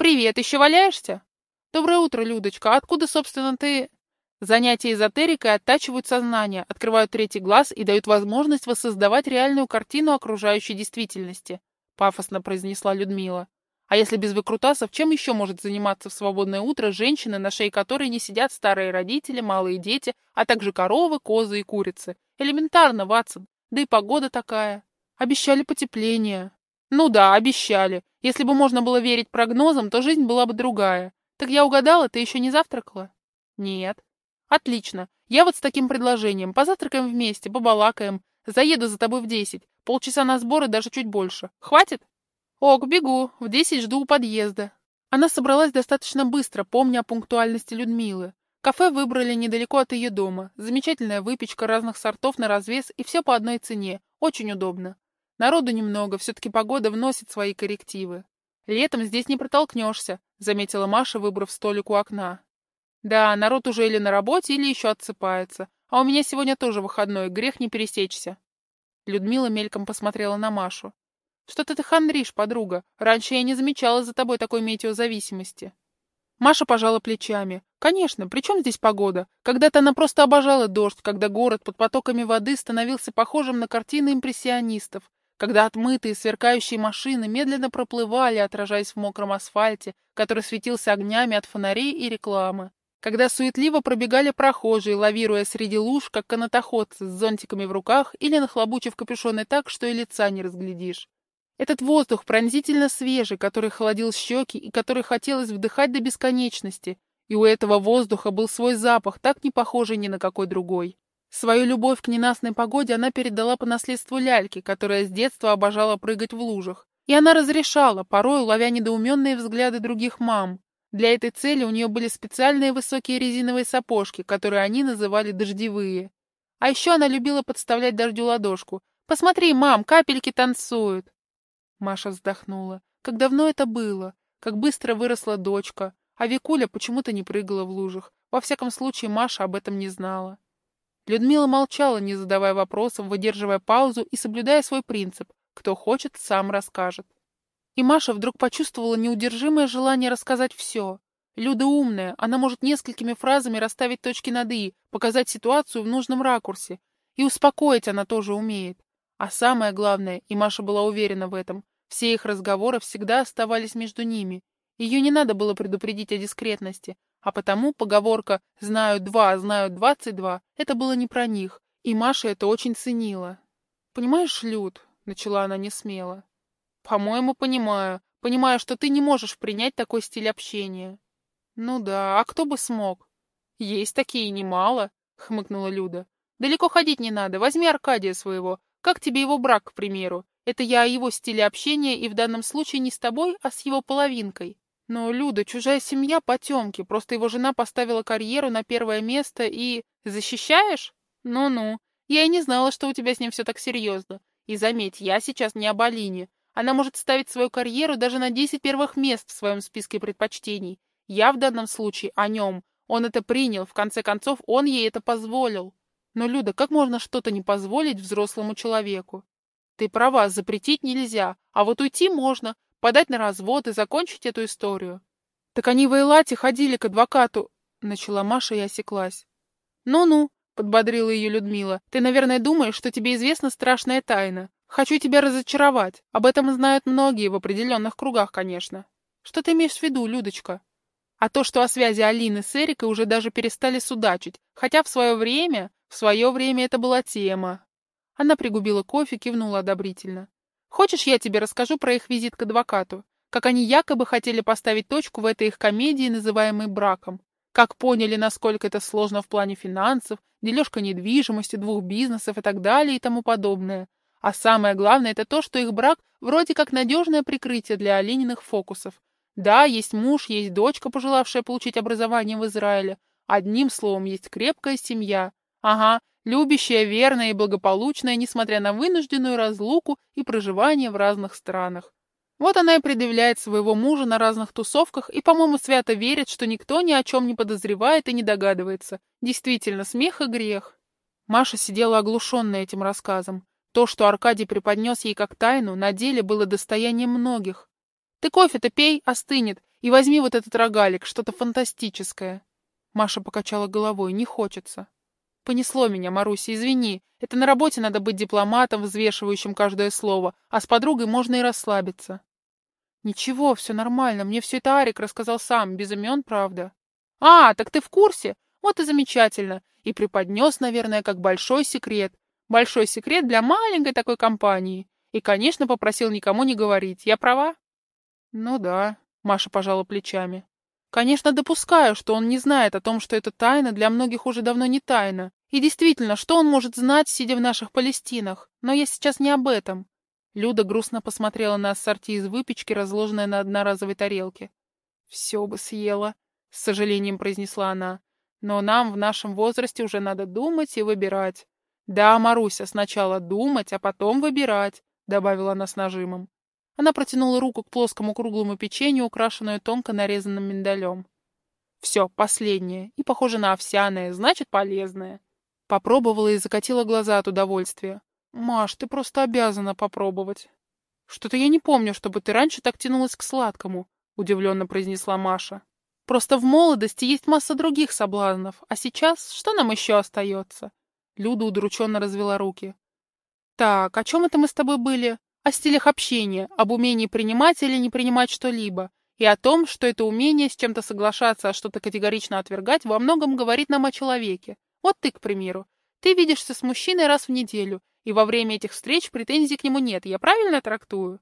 «Привет, еще валяешься?» «Доброе утро, Людочка. Откуда, собственно, ты...» Занятия эзотерикой оттачивают сознание, открывают третий глаз и дают возможность воссоздавать реальную картину окружающей действительности. — пафосно произнесла Людмила. «А если без выкрутасов, чем еще может заниматься в свободное утро женщины, на шее которой не сидят старые родители, малые дети, а также коровы, козы и курицы? Элементарно, Ватсон. Да и погода такая. Обещали потепление». «Ну да, обещали. Если бы можно было верить прогнозам, то жизнь была бы другая. Так я угадала, ты еще не завтракала?» «Нет». «Отлично. Я вот с таким предложением. Позавтракаем вместе, побалакаем. Заеду за тобой в десять. Полчаса на сборы, даже чуть больше. Хватит? Ок, бегу. В десять жду у подъезда. Она собралась достаточно быстро, помня о пунктуальности Людмилы. Кафе выбрали недалеко от ее дома. Замечательная выпечка разных сортов на развес и все по одной цене. Очень удобно. Народу немного, все-таки погода вносит свои коррективы. Летом здесь не протолкнешься, заметила Маша, выбрав столик у окна. Да, народ уже или на работе, или еще отсыпается. А у меня сегодня тоже выходной, грех не пересечься. Людмила мельком посмотрела на Машу. «Что-то ты хандришь, подруга. Раньше я не замечала за тобой такой метеозависимости». Маша пожала плечами. «Конечно, при чем здесь погода? Когда-то она просто обожала дождь, когда город под потоками воды становился похожим на картины импрессионистов, когда отмытые сверкающие машины медленно проплывали, отражаясь в мокром асфальте, который светился огнями от фонарей и рекламы когда суетливо пробегали прохожие, лавируя среди луж, как канатоходцы с зонтиками в руках или нахлобучив капюшоны так, что и лица не разглядишь. Этот воздух пронзительно свежий, который холодил щеки и который хотелось вдыхать до бесконечности, и у этого воздуха был свой запах, так не похожий ни на какой другой. Свою любовь к ненастной погоде она передала по наследству ляльке, которая с детства обожала прыгать в лужах. И она разрешала, порой ловя недоуменные взгляды других мам, для этой цели у нее были специальные высокие резиновые сапожки, которые они называли дождевые. А еще она любила подставлять дождю ладошку. «Посмотри, мам, капельки танцуют!» Маша вздохнула. Как давно это было? Как быстро выросла дочка. А Викуля почему-то не прыгала в лужах. Во всяком случае, Маша об этом не знала. Людмила молчала, не задавая вопросов, выдерживая паузу и соблюдая свой принцип «кто хочет, сам расскажет». И Маша вдруг почувствовала неудержимое желание рассказать все. Люда умная, она может несколькими фразами расставить точки над «и», показать ситуацию в нужном ракурсе. И успокоить она тоже умеет. А самое главное, и Маша была уверена в этом, все их разговоры всегда оставались между ними. Ее не надо было предупредить о дискретности, а потому поговорка «знают два, знают двадцать два» — это было не про них, и Маша это очень ценила. «Понимаешь, Люд?» — начала она несмело. «По-моему, понимаю. Понимаю, что ты не можешь принять такой стиль общения». «Ну да, а кто бы смог?» «Есть такие немало», — хмыкнула Люда. «Далеко ходить не надо. Возьми Аркадия своего. Как тебе его брак, к примеру? Это я о его стиле общения и в данном случае не с тобой, а с его половинкой. Но, Люда, чужая семья потемки, просто его жена поставила карьеру на первое место и... Защищаешь? Ну-ну. Я и не знала, что у тебя с ним все так серьезно. И заметь, я сейчас не об Алине. Она может ставить свою карьеру даже на 10 первых мест в своем списке предпочтений. Я в данном случае о нем. Он это принял, в конце концов, он ей это позволил. Но, Люда, как можно что-то не позволить взрослому человеку? Ты права, запретить нельзя, а вот уйти можно, подать на развод и закончить эту историю. Так они в Эйлате ходили к адвокату, начала Маша и осеклась. Ну-ну, подбодрила ее Людмила, ты, наверное, думаешь, что тебе известна страшная тайна. Хочу тебя разочаровать. Об этом знают многие, в определенных кругах, конечно. Что ты имеешь в виду, Людочка? А то, что о связи Алины с Эрикой уже даже перестали судачить, хотя в свое время, в свое время это была тема. Она пригубила кофе, кивнула одобрительно. Хочешь, я тебе расскажу про их визит к адвокату? Как они якобы хотели поставить точку в этой их комедии, называемой браком. Как поняли, насколько это сложно в плане финансов, дележка недвижимости, двух бизнесов и так далее и тому подобное. А самое главное, это то, что их брак вроде как надежное прикрытие для Олениных фокусов. Да, есть муж, есть дочка, пожелавшая получить образование в Израиле. Одним словом, есть крепкая семья. Ага, любящая, верная и благополучная, несмотря на вынужденную разлуку и проживание в разных странах. Вот она и предъявляет своего мужа на разных тусовках и, по-моему, свято верит, что никто ни о чем не подозревает и не догадывается. Действительно, смех и грех. Маша сидела оглушенная этим рассказом. То, что Аркадий преподнес ей как тайну, на деле было достоянием многих. «Ты кофе-то пей, остынет, и возьми вот этот рогалик, что-то фантастическое». Маша покачала головой, не хочется. Понесло меня, Маруся, извини. Это на работе надо быть дипломатом, взвешивающим каждое слово, а с подругой можно и расслабиться. Ничего, все нормально. Мне все это Арик рассказал сам, без имен, правда. А, так ты в курсе? Вот и замечательно. И преподнес, наверное, как большой секрет. Большой секрет для маленькой такой компании. И, конечно, попросил никому не говорить. Я права? Ну да, Маша пожала плечами. Конечно, допускаю, что он не знает о том, что эта тайна для многих уже давно не тайна. И действительно, что он может знать, сидя в наших Палестинах? Но я сейчас не об этом. Люда грустно посмотрела на ассорти из выпечки, разложенной на одноразовой тарелке. «Все бы съела», — с сожалением произнесла она. «Но нам в нашем возрасте уже надо думать и выбирать». «Да, Маруся, сначала думать, а потом выбирать», — добавила она с нажимом. Она протянула руку к плоскому круглому печенью, украшенную тонко нарезанным миндалем. Все, последнее. И похоже на овсяное, значит, полезное. Попробовала и закатила глаза от удовольствия. «Маш, ты просто обязана попробовать». «Что-то я не помню, чтобы ты раньше так тянулась к сладкому», — удивленно произнесла Маша. «Просто в молодости есть масса других соблазнов, а сейчас что нам еще остается?» Люда удрученно развела руки. «Так, о чем это мы с тобой были? О стилях общения, об умении принимать или не принимать что-либо, и о том, что это умение с чем-то соглашаться, а что-то категорично отвергать, во многом говорит нам о человеке. Вот ты, к примеру. Ты видишься с мужчиной раз в неделю, и во время этих встреч претензий к нему нет. Я правильно трактую?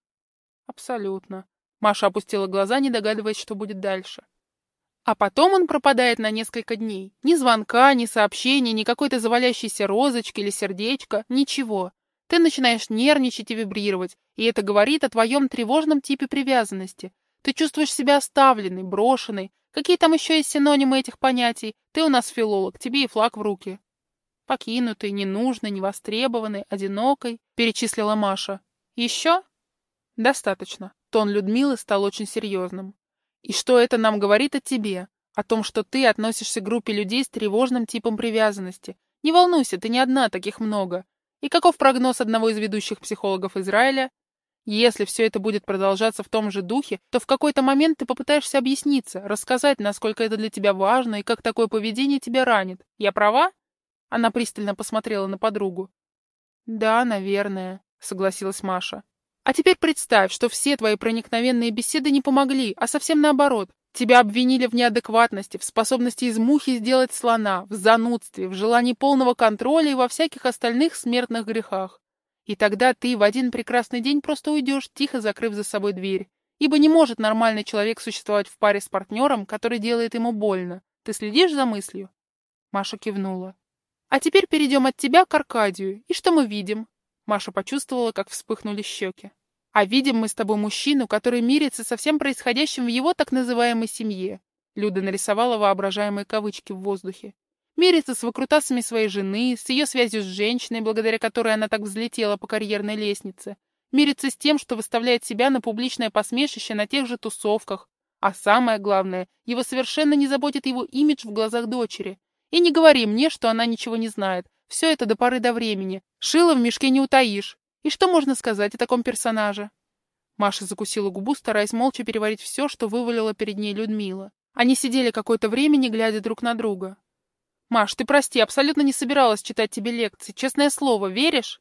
Абсолютно. Маша опустила глаза, не догадываясь, что будет дальше. А потом он пропадает на несколько дней. Ни звонка, ни сообщения, ни какой-то завалящейся розочки или сердечка, ничего. Ты начинаешь нервничать и вибрировать, и это говорит о твоем тревожном типе привязанности. Ты чувствуешь себя оставленной, брошенной. Какие там еще есть синонимы этих понятий? Ты у нас филолог, тебе и флаг в руки. Покинутый, ненужный, невостребованный, одинокой, перечислила Маша. Еще? Достаточно. Тон Людмилы стал очень серьезным. И что это нам говорит о тебе? О том, что ты относишься к группе людей с тревожным типом привязанности, Не волнуйся, ты не одна, таких много. И каков прогноз одного из ведущих психологов Израиля? Если все это будет продолжаться в том же духе, то в какой-то момент ты попытаешься объясниться, рассказать, насколько это для тебя важно и как такое поведение тебя ранит. Я права? Она пристально посмотрела на подругу. «Да, наверное», — согласилась Маша. «А теперь представь, что все твои проникновенные беседы не помогли, а совсем наоборот. Тебя обвинили в неадекватности, в способности из мухи сделать слона, в занудстве, в желании полного контроля и во всяких остальных смертных грехах. И тогда ты в один прекрасный день просто уйдешь, тихо закрыв за собой дверь. Ибо не может нормальный человек существовать в паре с партнером, который делает ему больно. Ты следишь за мыслью?» Маша кивнула. «А теперь перейдем от тебя к Аркадию. И что мы видим?» Маша почувствовала, как вспыхнули щеки. А видим мы с тобой мужчину, который мирится со всем происходящим в его так называемой семье. Люда нарисовала воображаемые кавычки в воздухе. Мирится с выкрутасами своей жены, с ее связью с женщиной, благодаря которой она так взлетела по карьерной лестнице. Мирится с тем, что выставляет себя на публичное посмешище на тех же тусовках. А самое главное, его совершенно не заботит его имидж в глазах дочери. И не говори мне, что она ничего не знает. Все это до поры до времени. Шило в мешке не утаишь. И что можно сказать о таком персонаже? Маша закусила губу, стараясь молча переварить все, что вывалила перед ней Людмила. Они сидели какое-то время, не глядя друг на друга. «Маш, ты прости, абсолютно не собиралась читать тебе лекции. Честное слово, веришь?»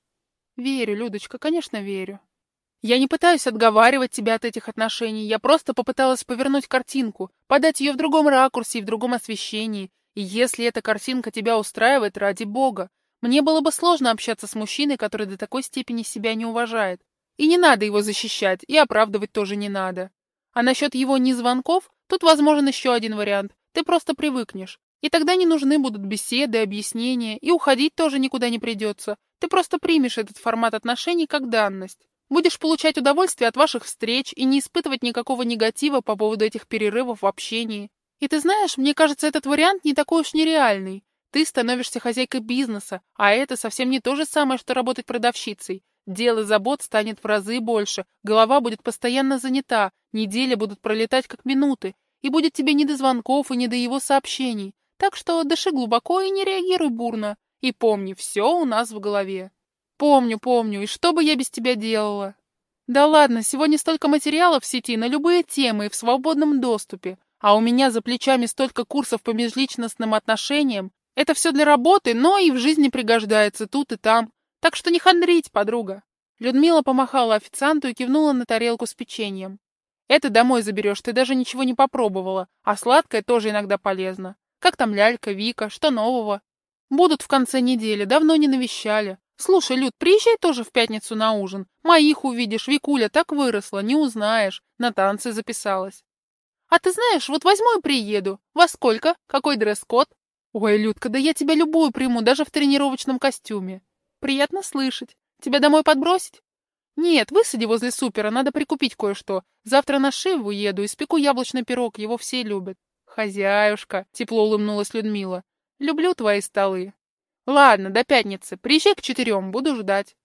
«Верю, Людочка, конечно, верю». «Я не пытаюсь отговаривать тебя от этих отношений. Я просто попыталась повернуть картинку, подать ее в другом ракурсе и в другом освещении. И если эта картинка тебя устраивает, ради бога, мне было бы сложно общаться с мужчиной, который до такой степени себя не уважает. И не надо его защищать, и оправдывать тоже не надо. А насчет его незвонков, тут возможен еще один вариант. Ты просто привыкнешь. И тогда не нужны будут беседы, объяснения, и уходить тоже никуда не придется. Ты просто примешь этот формат отношений как данность. Будешь получать удовольствие от ваших встреч и не испытывать никакого негатива по поводу этих перерывов в общении. И ты знаешь, мне кажется, этот вариант не такой уж нереальный. Ты становишься хозяйкой бизнеса, а это совсем не то же самое, что работать продавщицей. Дел забот станет в разы больше, голова будет постоянно занята, недели будут пролетать как минуты, и будет тебе не до звонков и не до его сообщений. Так что дыши глубоко и не реагируй бурно. И помни, все у нас в голове. Помню, помню, и что бы я без тебя делала? Да ладно, сегодня столько материалов в сети на любые темы и в свободном доступе. А у меня за плечами столько курсов по межличностным отношениям, это все для работы, но и в жизни пригождается тут и там. Так что не хандрить, подруга. Людмила помахала официанту и кивнула на тарелку с печеньем. Это домой заберешь, ты даже ничего не попробовала, а сладкое тоже иногда полезно. Как там лялька, Вика, что нового? Будут в конце недели, давно не навещали. Слушай, Люд, приезжай тоже в пятницу на ужин. Моих увидишь, Викуля так выросла, не узнаешь. На танцы записалась. А ты знаешь, вот возьму и приеду. Во сколько? Какой дресс-код? «Ой, Людка, да я тебя любую приму, даже в тренировочном костюме. Приятно слышать. Тебя домой подбросить?» «Нет, высади возле супера, надо прикупить кое-что. Завтра на Шиву еду, испеку яблочный пирог, его все любят». «Хозяюшка», — тепло улыбнулась Людмила. «Люблю твои столы». «Ладно, до пятницы. Приезжай к четырем, буду ждать».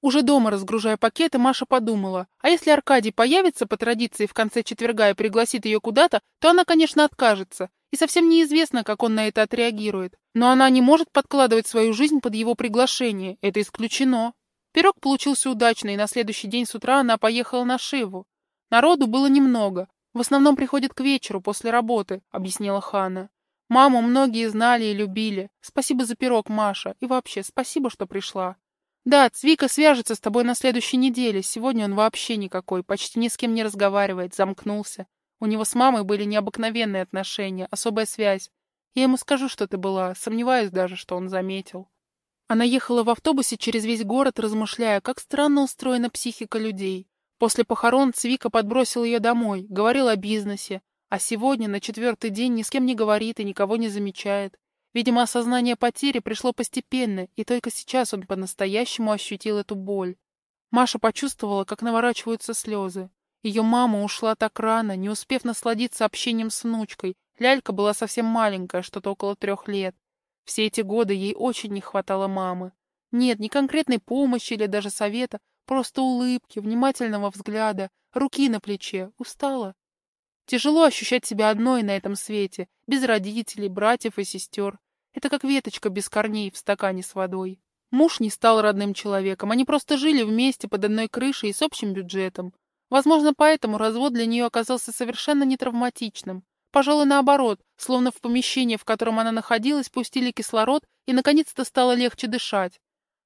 Уже дома, разгружая пакеты, Маша подумала, а если Аркадий появится по традиции в конце четверга и пригласит ее куда-то, то она, конечно, откажется. И совсем неизвестно, как он на это отреагирует. Но она не может подкладывать свою жизнь под его приглашение. Это исключено. Пирог получился удачный, и на следующий день с утра она поехала на Шиву. Народу было немного. В основном приходит к вечеру, после работы, объяснила Хана. Маму многие знали и любили. Спасибо за пирог, Маша. И вообще, спасибо, что пришла. «Да, Цвика свяжется с тобой на следующей неделе. Сегодня он вообще никакой, почти ни с кем не разговаривает, замкнулся. У него с мамой были необыкновенные отношения, особая связь. Я ему скажу, что ты была, сомневаюсь даже, что он заметил». Она ехала в автобусе через весь город, размышляя, как странно устроена психика людей. После похорон Цвика подбросил ее домой, говорил о бизнесе, а сегодня, на четвертый день, ни с кем не говорит и никого не замечает. Видимо, осознание потери пришло постепенно, и только сейчас он по-настоящему ощутил эту боль. Маша почувствовала, как наворачиваются слезы. Ее мама ушла так рано, не успев насладиться общением с внучкой. Лялька была совсем маленькая, что-то около трех лет. Все эти годы ей очень не хватало мамы. Нет, ни конкретной помощи или даже совета, просто улыбки, внимательного взгляда, руки на плече. Устала. Тяжело ощущать себя одной на этом свете, без родителей, братьев и сестер. Это как веточка без корней в стакане с водой. Муж не стал родным человеком, они просто жили вместе под одной крышей и с общим бюджетом. Возможно, поэтому развод для нее оказался совершенно нетравматичным. Пожалуй, наоборот, словно в помещении, в котором она находилась, пустили кислород, и наконец-то стало легче дышать.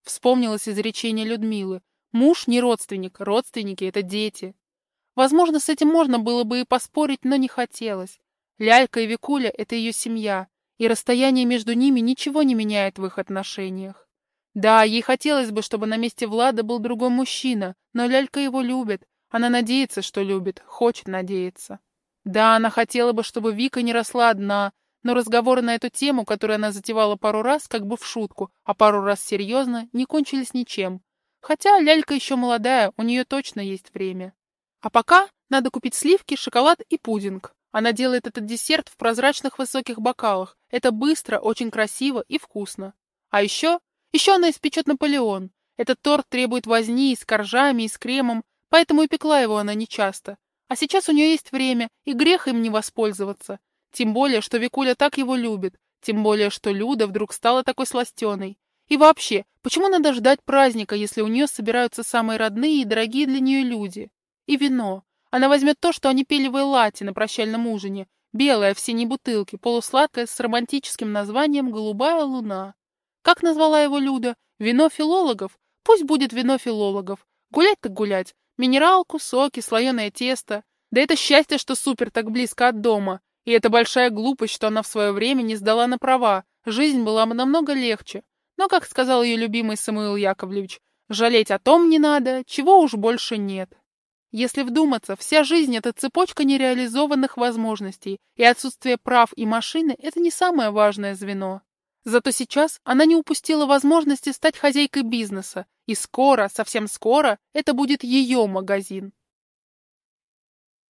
Вспомнилось изречение Людмилы. Муж не родственник, родственники — это дети. Возможно, с этим можно было бы и поспорить, но не хотелось. Лялька и Викуля — это ее семья, и расстояние между ними ничего не меняет в их отношениях. Да, ей хотелось бы, чтобы на месте Влада был другой мужчина, но Лялька его любит. Она надеется, что любит, хочет надеяться. Да, она хотела бы, чтобы Вика не росла одна, но разговоры на эту тему, которую она затевала пару раз, как бы в шутку, а пару раз серьезно, не кончились ничем. Хотя лялька еще молодая, у нее точно есть время. А пока надо купить сливки, шоколад и пудинг. Она делает этот десерт в прозрачных высоких бокалах. Это быстро, очень красиво и вкусно. А еще... Еще она испечет Наполеон. Этот торт требует возни и с коржами, и с кремом, поэтому и пекла его она нечасто. А сейчас у нее есть время, и грех им не воспользоваться. Тем более, что Викуля так его любит. Тем более, что Люда вдруг стала такой сластеной. И вообще, почему надо ждать праздника, если у нее собираются самые родные и дорогие для нее люди? И вино. Она возьмет то, что они пели в Элате на прощальном ужине. Белое в синей бутылке, полусладкое, с романтическим названием «Голубая луна». Как назвала его Люда? Вино филологов? Пусть будет вино филологов. Гулять так гулять. Минералку, соки, слоеное тесто. Да это счастье, что супер так близко от дома. И это большая глупость, что она в свое время не сдала на права. Жизнь была бы намного легче. Но, как сказал ее любимый Самуил Яковлевич, жалеть о том не надо, чего уж больше нет. Если вдуматься, вся жизнь — это цепочка нереализованных возможностей, и отсутствие прав и машины — это не самое важное звено. Зато сейчас она не упустила возможности стать хозяйкой бизнеса, и скоро, совсем скоро, это будет ее магазин.